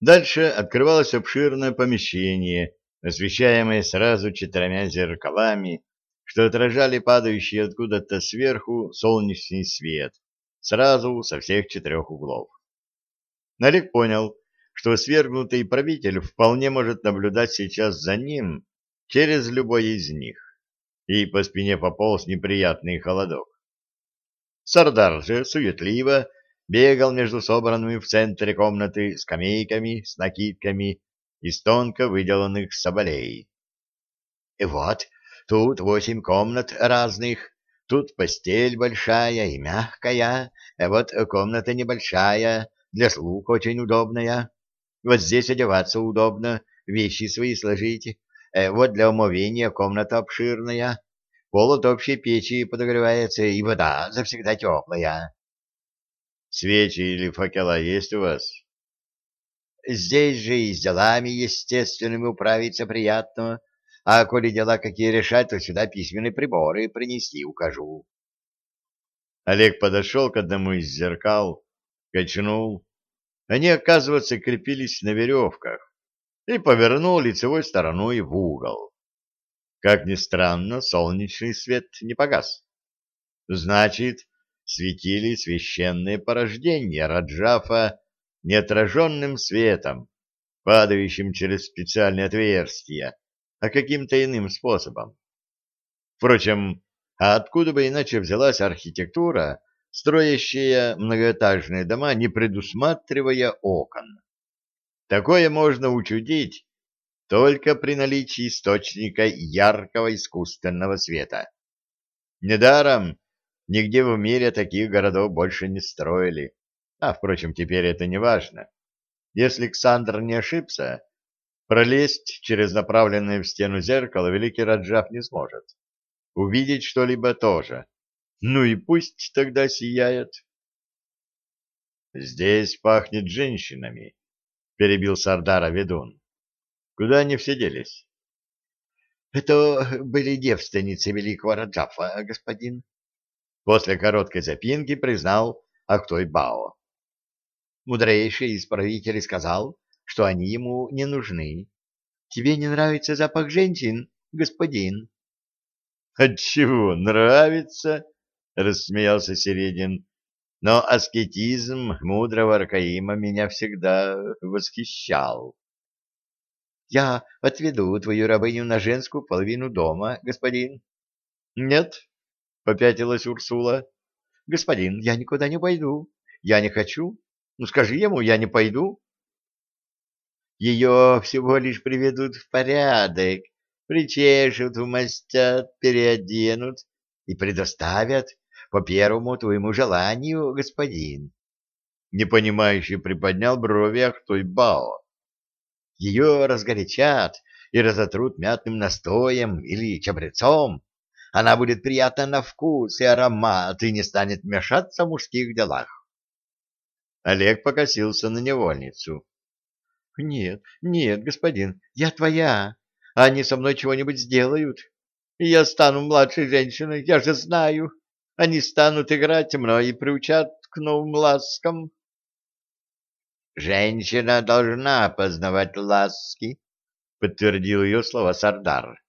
Дальше открывалось обширное помещение, освещаемое сразу четырьмя зеркалами, что отражали падающий откуда-то сверху солнечный свет, сразу со всех четырех углов. Налик понял, что свергнутый правитель вполне может наблюдать сейчас за ним через любой из них, и по спине пополз неприятный холодок. Сардар же суетливо бегал между собранными в центре комнаты скамейками с накидками из тонко выделанных соболей. И вот, тут восемь комнат разных, тут постель большая и мягкая, а вот комната небольшая, для слуг очень удобная. Вот здесь одеваться удобно, вещи свои сложить. Э, вот для умовения комната обширная. Пол от общей печи подогревается, и вода завсегда теплая. Свечи или факела есть у вас? Здесь же и с делами естественными управиться приятно. А коли дела какие решать, то сюда письменные приборы принести укажу. Олег подошел к одному из зеркал, качнул. Они, оказывается, крепились на веревках и повернул лицевой стороной в угол. Как ни странно, солнечный свет не погас. Значит, светили священные порождения Раджафа неотраженным светом, падающим через специальные отверстия, а каким-то иным способом. Впрочем, а откуда бы иначе взялась архитектура, строящая многоэтажные дома, не предусматривая окон? Такое можно учудить только при наличии источника яркого искусственного света. Недаром Нигде в мире таких городов больше не строили. А, впрочем, теперь это не важно. Если Александр не ошибся, пролезть через направленное в стену зеркало великий Раджав не сможет. Увидеть что-либо тоже. Ну и пусть тогда сияет. Здесь пахнет женщинами, перебил Сардара ведун. Куда они все делись? Это были девственницы великого Раджафа, господин. После короткой запинки признал Актой Бао. Мудрейший из правителей сказал, что они ему не нужны. Тебе не нравится запах женщин, господин? — Отчего нравится? — рассмеялся Середин. — Но аскетизм мудрого Аркаима меня всегда восхищал. — Я отведу твою рабыню на женскую половину дома, господин. — Нет, — попятилась Урсула. — Господин, я никуда не пойду. Я не хочу. Ну, скажи ему, я не пойду. Ее всего лишь приведут в порядок, причешут, умастят, переоденут и предоставят по первому твоему желанию, господин. Непонимающе приподнял брови Ахтой Бао. Ее разгорячат и разотрут мятным настоем или чабрецом, она будет приятна на вкус и аромат и не станет мешаться в мужских делах. Олег покосился на невольницу. — Нет, нет, господин, я твоя. Они со мной чего-нибудь сделают. И я стану младшей женщиной, я же знаю. Они станут играть мной и приучат к новым ласкам. — Женщина должна познавать ласки, — подтвердил ее слова Сардар.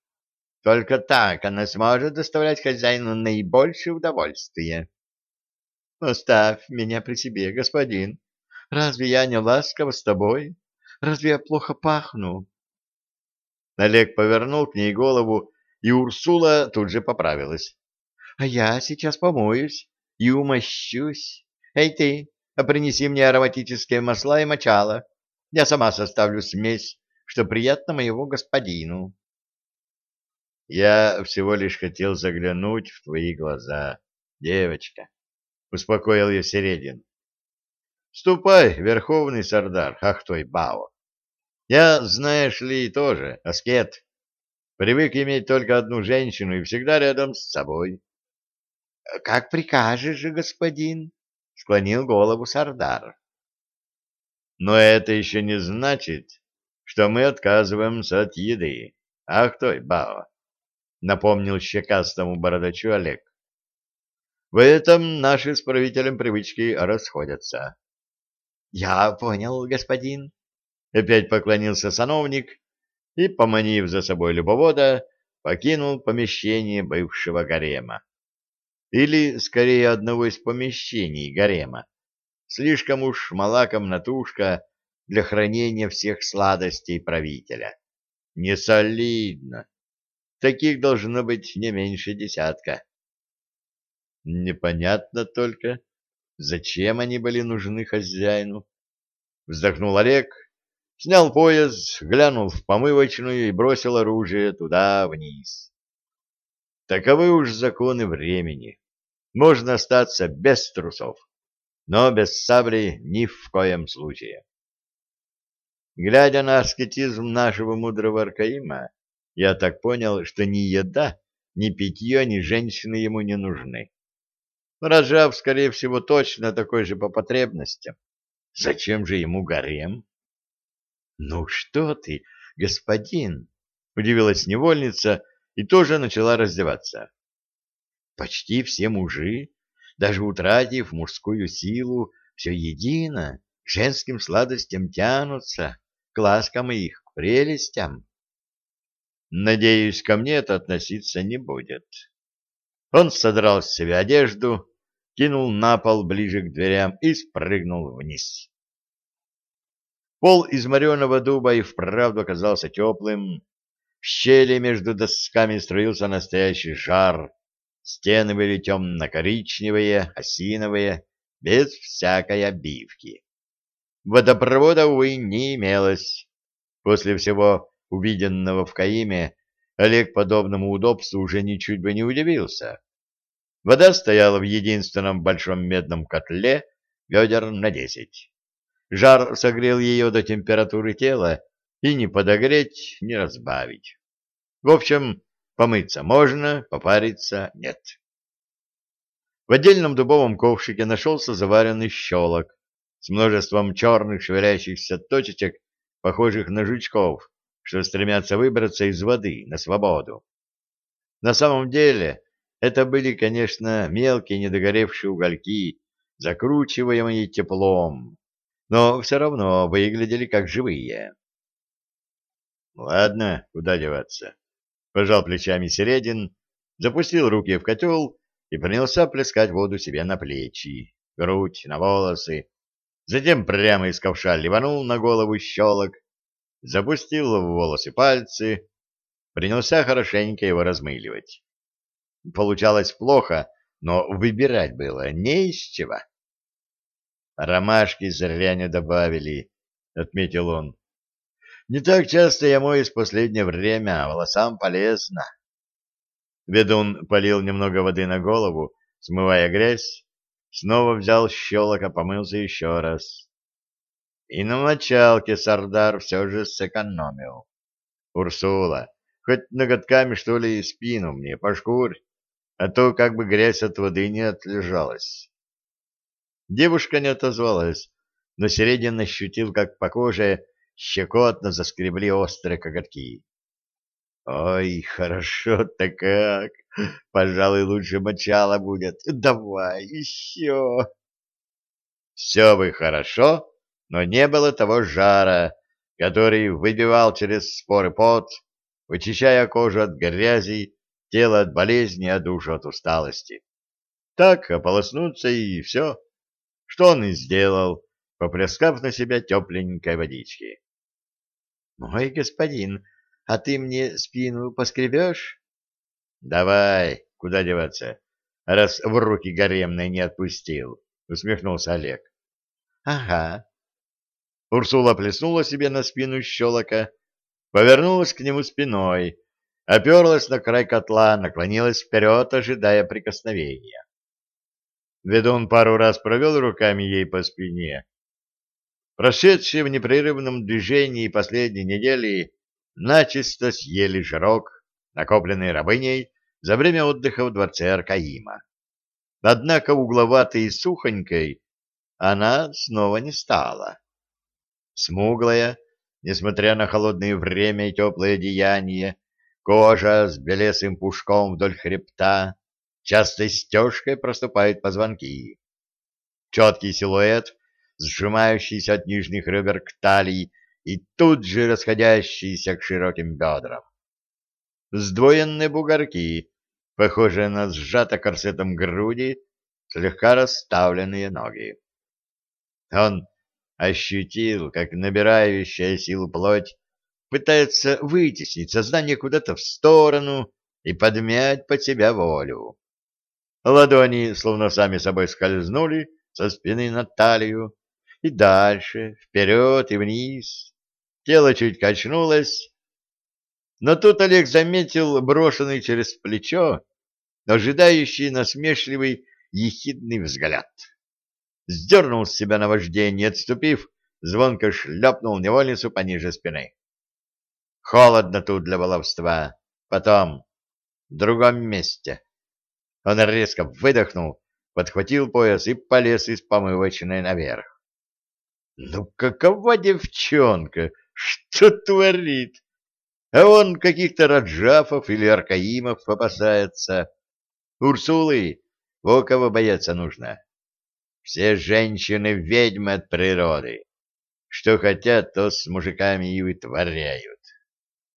Только так она сможет доставлять хозяину наибольшее удовольствие. Оставь меня при себе, господин. Разве я не ласков с тобой? Разве я плохо пахну? Олег повернул к ней голову, и Урсула тут же поправилась. — А я сейчас помоюсь и умощусь. Эй ты, а принеси мне ароматические масла и мочало. Я сама составлю смесь, что приятно моему господину. Я всего лишь хотел заглянуть в твои глаза, девочка, — успокоил ее Середин. — Ступай, верховный сардар, ах твой Бао. Я, знаешь ли, тоже аскет. Привык иметь только одну женщину и всегда рядом с собой. — Как прикажешь, господин, — склонил голову сардар. — Но это еще не значит, что мы отказываемся от еды, ах твой Бао напомнил щекастому бородачу Олег. В этом наши с правителем привычки расходятся. — Я понял, господин. Опять поклонился сановник и, поманив за собой любовода, покинул помещение бывшего гарема. Или, скорее, одного из помещений гарема. Слишком уж мала комнатушка для хранения всех сладостей правителя. Не солидно. Таких должно быть не меньше десятка. Непонятно только, зачем они были нужны хозяину. Вздохнул Олег, снял пояс, глянул в помывочную и бросил оружие туда вниз. Таковы уж законы времени. Можно остаться без трусов, но без сабли ни в коем случае. Глядя на аскетизм нашего мудрого Аркаима, я так понял, что ни еда, ни питье, ни женщины ему не нужны. Рожав, скорее всего, точно такой же по потребностям. Зачем же ему гарем? — Ну что ты, господин? — удивилась невольница и тоже начала раздеваться. — Почти все мужи, даже утратив мужскую силу, все едино, к женским сладостям тянутся, к ласкам их, к прелестям. Надеюсь, ко мне это относиться не будет. Он содрал с себя одежду, кинул на пол ближе к дверям и спрыгнул вниз. Пол из мореного дуба и вправду оказался теплым. В щели между досками струился настоящий жар. Стены были темно-коричневые, осиновые, без всякой обивки. Водопровода, увы, не имелось. После всего увиденного в Каиме, Олег подобному удобству уже ничуть бы не удивился. Вода стояла в единственном большом медном котле ведер на десять. Жар согрел ее до температуры тела и не подогреть, не разбавить. В общем, помыться можно, попариться нет. В отдельном дубовом ковшике нашелся заваренный щелок с множеством черных шевелящихся точечек, похожих на жучков, что стремятся выбраться из воды на свободу. На самом деле это были, конечно, мелкие недогоревшие угольки, закручиваемые теплом, но все равно выглядели как живые. Ладно, куда деваться. Пожал плечами Середин, запустил руки в котел и принялся плескать воду себе на плечи, грудь, на волосы. Затем прямо из ковша ливанул на голову щелок, запустил в волосы пальцы, принялся хорошенько его размыливать. Получалось плохо, но выбирать было не из чего. «Ромашки зря не добавили», — отметил он. «Не так часто я моюсь в последнее время, а волосам полезно». Ведун полил немного воды на голову, смывая грязь, снова взял щелок, а помылся еще раз. И на мочалке Сардар все же сэкономил. Урсула, хоть ноготками, что ли, спину мне пошкурь, а то как бы грязь от воды не отлежалась. Девушка не отозвалась, но Середин ощутил, как по коже щекотно заскребли острые коготки. «Ой, хорошо-то как! Пожалуй, лучше мочало будет. Давай еще!» «Все бы хорошо, но не было того жара, который выбивал через споры пот, вычищая кожу от грязи, тело от болезни, а душу от усталости. Так ополоснуться и все. Что он и сделал, поплескав на себя тепленькой водички. — Мой господин, а ты мне спину поскребешь? — Давай, куда деваться, раз в руки гаремной не отпустил, — усмехнулся Олег. — Ага, Урсула плеснула себе на спину щелока, повернулась к нему спиной, оперлась на край котла, наклонилась вперед, ожидая прикосновения. Ведун пару раз провел руками ей по спине. Прошедшие в непрерывном движении последней недели начисто съели жирок, накопленный рабыней за время отдыха в дворце Аркаима. Однако угловатой и сухонькой она снова не стала смуглая, несмотря на холодное время и теплое деяние, кожа с белесым пушком вдоль хребта, частой стежкой проступают позвонки. Четкий силуэт, сжимающийся от нижних ребер к талии и тут же расходящиеся к широким бедрам. Сдвоенные бугорки, похожие на сжато корсетом груди, слегка расставленные ноги. Он ощутил, как набирающая силу плоть пытается вытеснить сознание куда-то в сторону и подмять под себя волю. Ладони словно сами собой скользнули со спины на талию и дальше, вперед и вниз. Тело чуть качнулось, но тут Олег заметил брошенный через плечо, ожидающий насмешливый ехидный взгляд. Сдернул с себя на вождение, отступив, звонко шлепнул невольницу пониже спины. Холодно тут для баловства. Потом, в другом месте. Он резко выдохнул, подхватил пояс и полез из помывочной наверх. Ну, какова девчонка? Что творит? А он каких-то Раджафов или Аркаимов опасается. Урсулы, о кого бояться нужно. Все женщины ведьмы от природы. Что хотят, то с мужиками и вытворяют.